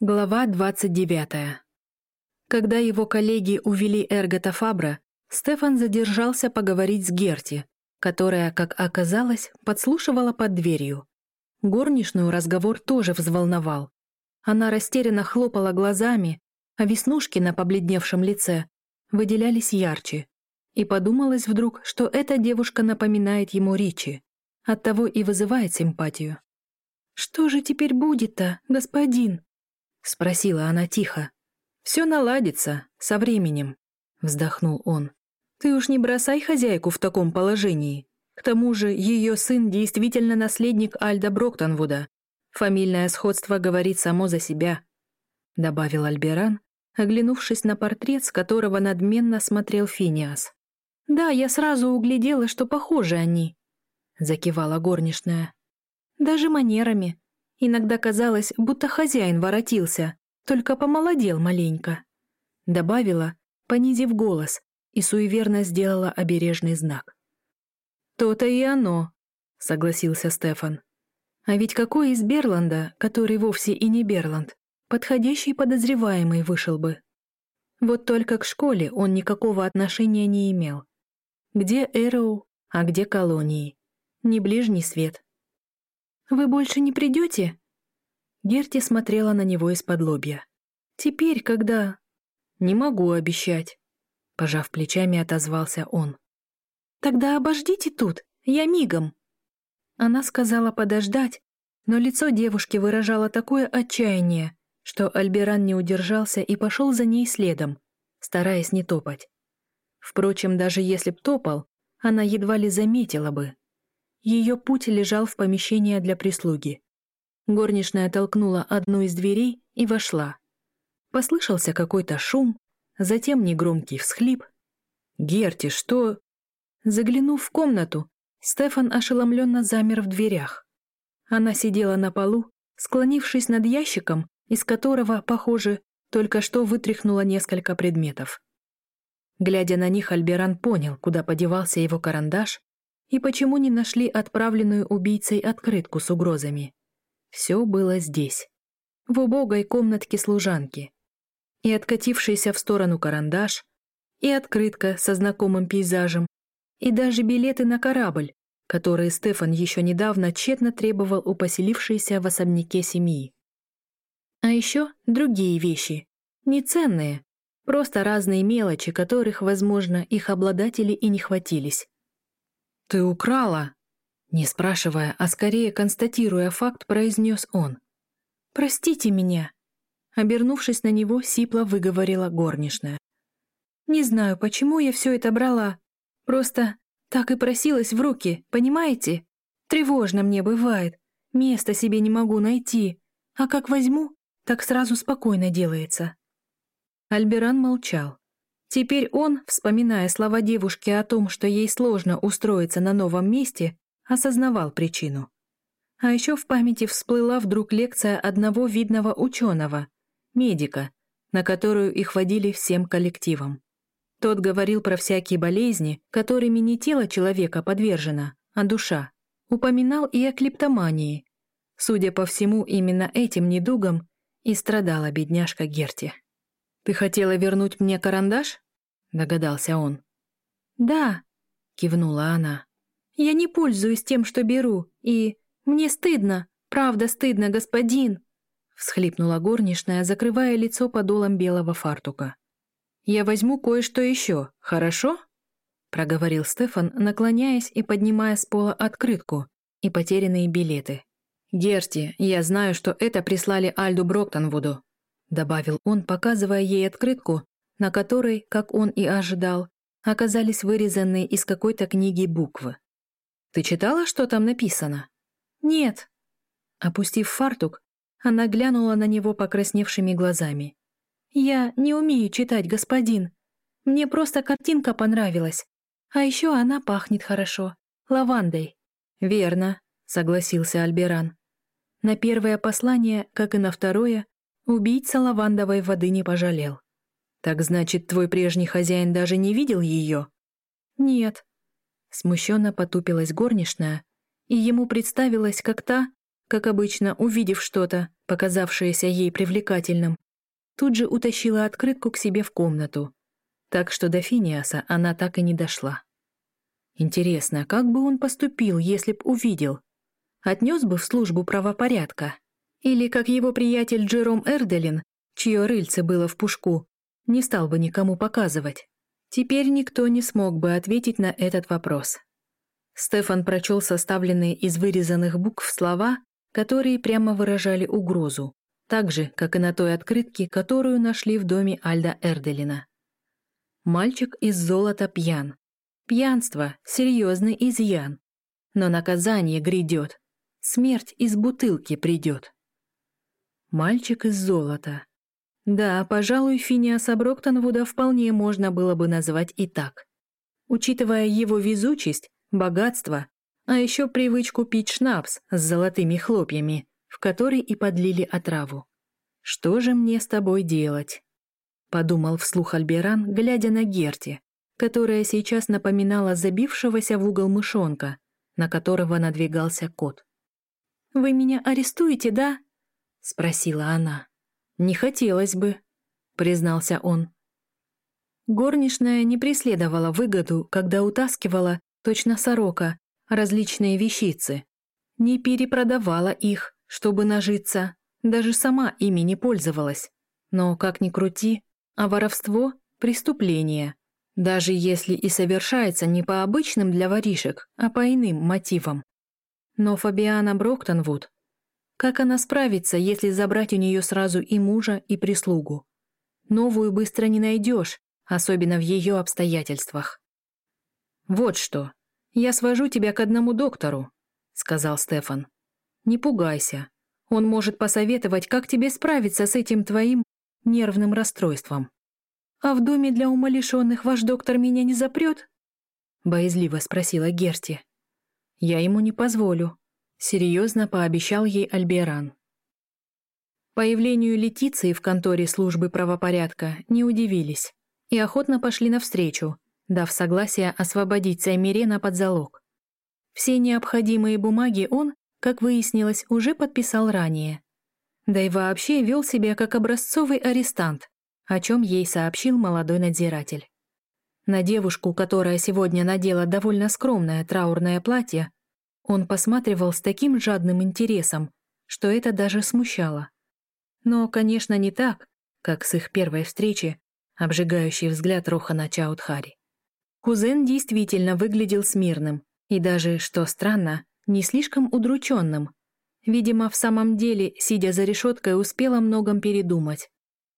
Глава 29. Когда его коллеги увели Эргота Фабра, Стефан задержался поговорить с Герти, которая, как оказалось, подслушивала под дверью. Горничную разговор тоже взволновал. Она растерянно хлопала глазами, а веснушки на побледневшем лице выделялись ярче. И подумалось вдруг, что эта девушка напоминает ему Ричи, оттого и вызывает симпатию. «Что же теперь будет-то, господин?» — спросила она тихо. «Все наладится, со временем», — вздохнул он. «Ты уж не бросай хозяйку в таком положении. К тому же ее сын действительно наследник Альда Броктонвуда. Фамильное сходство говорит само за себя», — добавил Альберан, оглянувшись на портрет, с которого надменно смотрел Финиас. «Да, я сразу углядела, что похожи они», — закивала горничная. «Даже манерами. Иногда казалось, будто хозяин воротился, только помолодел маленько. Добавила, понизив голос, и суеверно сделала обережный знак. «То-то и оно», — согласился Стефан. «А ведь какой из Берланда, который вовсе и не Берланд, подходящий подозреваемый вышел бы?» Вот только к школе он никакого отношения не имел. Где Эроу, а где колонии? Не ближний свет. «Вы больше не придете?» Герти смотрела на него из-под лобья. «Теперь, когда...» «Не могу обещать», — пожав плечами, отозвался он. «Тогда обождите тут, я мигом». Она сказала подождать, но лицо девушки выражало такое отчаяние, что Альберан не удержался и пошел за ней следом, стараясь не топать. Впрочем, даже если б топал, она едва ли заметила бы. Ее путь лежал в помещение для прислуги. Горничная толкнула одну из дверей и вошла. Послышался какой-то шум, затем негромкий всхлип. «Герти, что...» Заглянув в комнату, Стефан ошеломленно замер в дверях. Она сидела на полу, склонившись над ящиком, из которого, похоже, только что вытряхнула несколько предметов. Глядя на них, Альберан понял, куда подевался его карандаш, и почему не нашли отправленную убийцей открытку с угрозами? Все было здесь, в убогой комнатке служанки. И откатившийся в сторону карандаш, и открытка со знакомым пейзажем, и даже билеты на корабль, которые Стефан еще недавно тщетно требовал у поселившейся в особняке семьи. А еще другие вещи, не ценные, просто разные мелочи, которых, возможно, их обладатели и не хватились. «Ты украла!» Не спрашивая, а скорее констатируя факт, произнес он. «Простите меня!» Обернувшись на него, сипло выговорила горничная. «Не знаю, почему я все это брала. Просто так и просилась в руки, понимаете? Тревожно мне бывает. Места себе не могу найти. А как возьму, так сразу спокойно делается». Альберан молчал. Теперь он, вспоминая слова девушки о том, что ей сложно устроиться на новом месте, осознавал причину. А еще в памяти всплыла вдруг лекция одного видного ученого, медика, на которую их водили всем коллективом. Тот говорил про всякие болезни, которыми не тело человека подвержено, а душа. Упоминал и о клептомании. Судя по всему, именно этим недугом и страдала бедняжка Герти. «Ты хотела вернуть мне карандаш?» — догадался он. «Да», — кивнула она. «Я не пользуюсь тем, что беру, и... Мне стыдно, правда стыдно, господин!» всхлипнула горничная, закрывая лицо подолом белого фартука. «Я возьму кое-что еще, хорошо?» проговорил Стефан, наклоняясь и поднимая с пола открытку и потерянные билеты. «Герти, я знаю, что это прислали Альду Броктонвуду добавил он, показывая ей открытку, на которой, как он и ожидал, оказались вырезанные из какой-то книги буквы. «Ты читала, что там написано?» «Нет». Опустив фартук, она глянула на него покрасневшими глазами. «Я не умею читать, господин. Мне просто картинка понравилась. А еще она пахнет хорошо. Лавандой». «Верно», — согласился Альберан. На первое послание, как и на второе, Убийца лавандовой воды не пожалел. Так значит, твой прежний хозяин даже не видел ее? Нет. Смущенно потупилась горничная, и ему представилась как та, как обычно, увидев что-то, показавшееся ей привлекательным, тут же утащила открытку к себе в комнату. Так что до Финиаса она так и не дошла. Интересно, как бы он поступил, если б увидел? Отнес бы в службу правопорядка? Или, как его приятель Джером Эрделин, чье рыльце было в пушку, не стал бы никому показывать? Теперь никто не смог бы ответить на этот вопрос. Стефан прочел составленные из вырезанных букв слова, которые прямо выражали угрозу, так же, как и на той открытке, которую нашли в доме Альда Эрделина. Мальчик из золота пьян. Пьянство — серьезный изъян. Но наказание грядет. Смерть из бутылки придет. Мальчик из золота. Да, пожалуй, Финиаса Броктонвуда вполне можно было бы назвать и так. Учитывая его везучесть, богатство, а еще привычку пить шнапс с золотыми хлопьями, в который и подлили отраву. «Что же мне с тобой делать?» — подумал вслух Альберан, глядя на Герти, которая сейчас напоминала забившегося в угол мышонка, на которого надвигался кот. «Вы меня арестуете, да?» — спросила она. «Не хотелось бы», — признался он. Горничная не преследовала выгоду, когда утаскивала, точно сорока, различные вещицы. Не перепродавала их, чтобы нажиться, даже сама ими не пользовалась. Но, как ни крути, а воровство — преступление, даже если и совершается не по обычным для воришек, а по иным мотивам. Но Фабиана Броктонвуд, как она справится, если забрать у нее сразу и мужа, и прислугу? Новую быстро не найдешь, особенно в ее обстоятельствах. «Вот что, я свожу тебя к одному доктору», — сказал Стефан. «Не пугайся, он может посоветовать, как тебе справиться с этим твоим нервным расстройством». «А в доме для умалишенных ваш доктор меня не запрет?» Боязливо спросила Герти. «Я ему не позволю», — серьезно пообещал ей Альберан. Появлению Летиции в конторе службы правопорядка не удивились и охотно пошли навстречу, дав согласие освободить Саймирена под залог. Все необходимые бумаги он, как выяснилось, уже подписал ранее. Да и вообще вел себя как образцовый арестант, о чем ей сообщил молодой надзиратель. На девушку, которая сегодня надела довольно скромное траурное платье, он посматривал с таким жадным интересом, что это даже смущало. Но, конечно, не так, как с их первой встречи, обжигающий взгляд Рохана Чаудхари. Кузен действительно выглядел смирным и даже, что странно, не слишком удрученным. Видимо, в самом деле, сидя за решеткой, успел о многом передумать.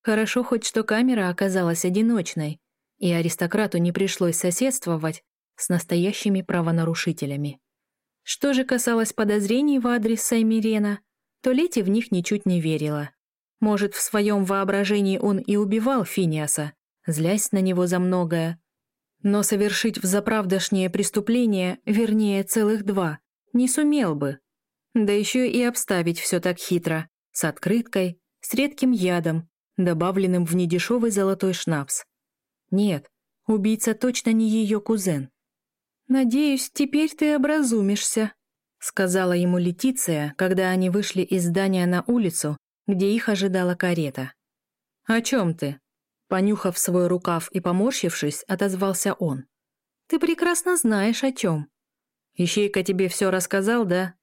Хорошо хоть, что камера оказалась одиночной, и аристократу не пришлось соседствовать с настоящими правонарушителями. Что же касалось подозрений в адрес Саймирена, то Лети в них ничуть не верила. Может, в своем воображении он и убивал Финиаса, злясь на него за многое. Но совершить взаправдошнее преступление, вернее, целых два, не сумел бы. Да еще и обставить все так хитро, с открыткой, с редким ядом, добавленным в недешевый золотой шнапс. Нет, убийца точно не ее кузен. «Надеюсь, теперь ты образумишься», — сказала ему Летиция, когда они вышли из здания на улицу, где их ожидала карета. «О чем ты?» Понюхав свой рукав и поморщившись, отозвался он. «Ты прекрасно знаешь, о чем. Ищейка тебе все рассказал, да?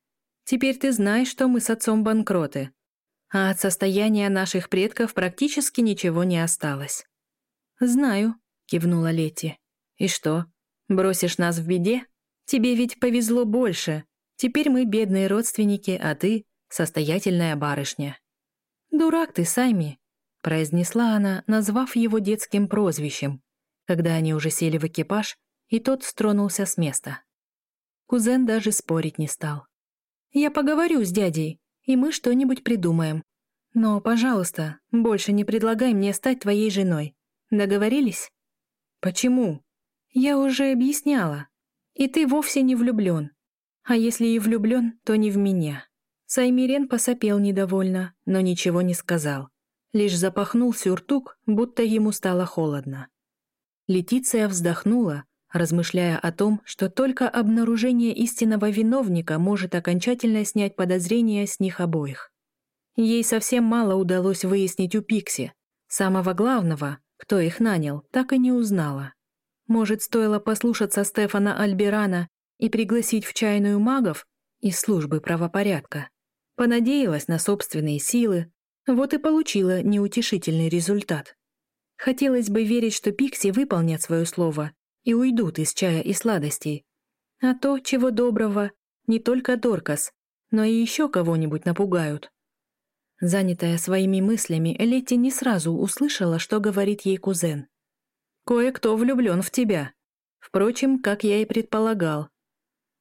Теперь ты знаешь, что мы с отцом банкроты а от состояния наших предков практически ничего не осталось. «Знаю», — кивнула Летти. «И что, бросишь нас в беде? Тебе ведь повезло больше. Теперь мы бедные родственники, а ты — состоятельная барышня». «Дурак ты, Сайми», — произнесла она, назвав его детским прозвищем, когда они уже сели в экипаж, и тот стронулся с места. Кузен даже спорить не стал. «Я поговорю с дядей, и мы что-нибудь придумаем. Но, пожалуйста, больше не предлагай мне стать твоей женой. Договорились? Почему? Я уже объясняла. И ты вовсе не влюблен. А если и влюблен, то не в меня. Саймирен посопел недовольно, но ничего не сказал. Лишь запахнул сюртук, будто ему стало холодно. Летиция вздохнула, размышляя о том, что только обнаружение истинного виновника может окончательно снять подозрения с них обоих. Ей совсем мало удалось выяснить у Пикси. Самого главного, кто их нанял, так и не узнала. Может, стоило послушаться Стефана Альберана и пригласить в чайную магов из службы правопорядка. Понадеялась на собственные силы, вот и получила неутешительный результат. Хотелось бы верить, что Пикси выполнят свое слово и уйдут из чая и сладостей. А то, чего доброго, не только Доркас, но и еще кого-нибудь напугают. Занятая своими мыслями, Летти не сразу услышала, что говорит ей кузен. «Кое-кто влюблен в тебя. Впрочем, как я и предполагал».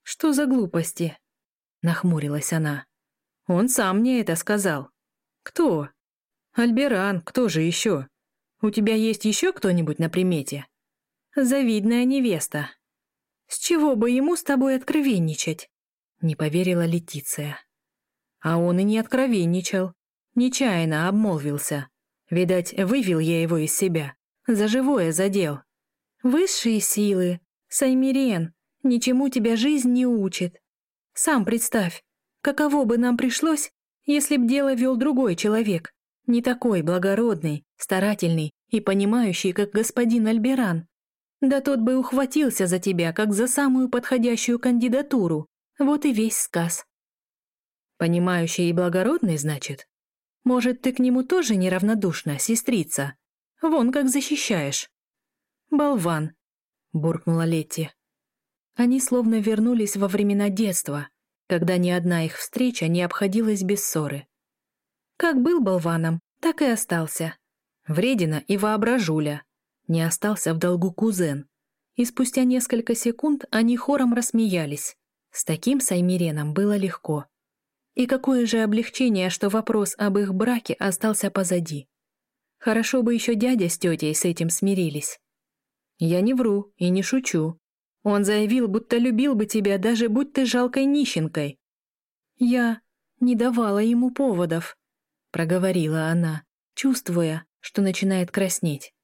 «Что за глупости?» — нахмурилась она. «Он сам мне это сказал». «Кто?» «Альберан, кто же еще? У тебя есть еще кто-нибудь на примете?» «Завидная невеста». «С чего бы ему с тобой откровенничать?» — не поверила Летиция. А он и не откровенничал. Нечаянно обмолвился. Видать, вывел я его из себя. За живое задел. Высшие силы, Саймирен, ничему тебя жизнь не учит. Сам представь, каково бы нам пришлось, если б дело вел другой человек, не такой благородный, старательный и понимающий, как господин Альберан. Да тот бы ухватился за тебя, как за самую подходящую кандидатуру. Вот и весь сказ. Понимающий и благородный, значит? Может, ты к нему тоже неравнодушна, сестрица? Вон как защищаешь. Болван, буркнула Летти. Они словно вернулись во времена детства, когда ни одна их встреча не обходилась без ссоры. Как был болваном, так и остался. Вредина и воображуля. Не остался в долгу кузен. И спустя несколько секунд они хором рассмеялись. С таким Саймиреном было легко. И какое же облегчение, что вопрос об их браке остался позади. Хорошо бы еще дядя с тетей с этим смирились. Я не вру и не шучу. Он заявил, будто любил бы тебя, даже будь ты жалкой нищенкой. Я не давала ему поводов, проговорила она, чувствуя, что начинает краснеть.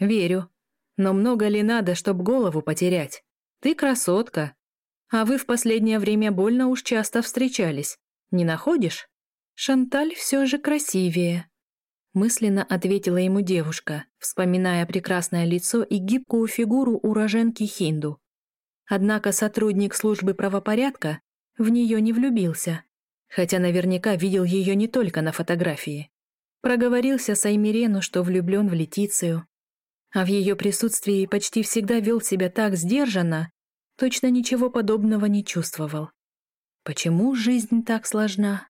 Верю. Но много ли надо, чтоб голову потерять? Ты красотка. А вы в последнее время больно уж часто встречались. Не находишь? Шанталь все же красивее. Мысленно ответила ему девушка, вспоминая прекрасное лицо и гибкую фигуру уроженки Хинду. Однако сотрудник службы правопорядка в нее не влюбился, хотя наверняка видел ее не только на фотографии. Проговорился Саймирену, что влюблен в Летицию, а в ее присутствии почти всегда вел себя так сдержанно, точно ничего подобного не чувствовал. Почему жизнь так сложна?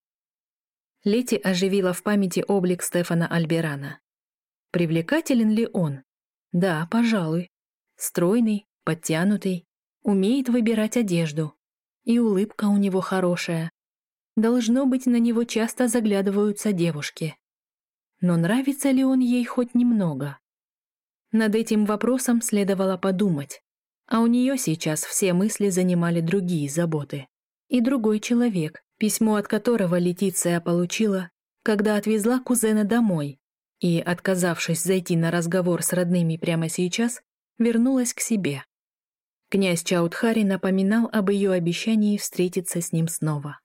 Лети оживила в памяти облик Стефана Альберана. Привлекателен ли он? Да, пожалуй. Стройный, подтянутый, умеет выбирать одежду. И улыбка у него хорошая. Должно быть, на него часто заглядываются девушки. Но нравится ли он ей хоть немного? Над этим вопросом следовало подумать. А у нее сейчас все мысли занимали другие заботы и другой человек, письмо от которого Летиция получила, когда отвезла кузена домой и, отказавшись зайти на разговор с родными прямо сейчас, вернулась к себе. Князь Чаудхари напоминал об ее обещании встретиться с ним снова.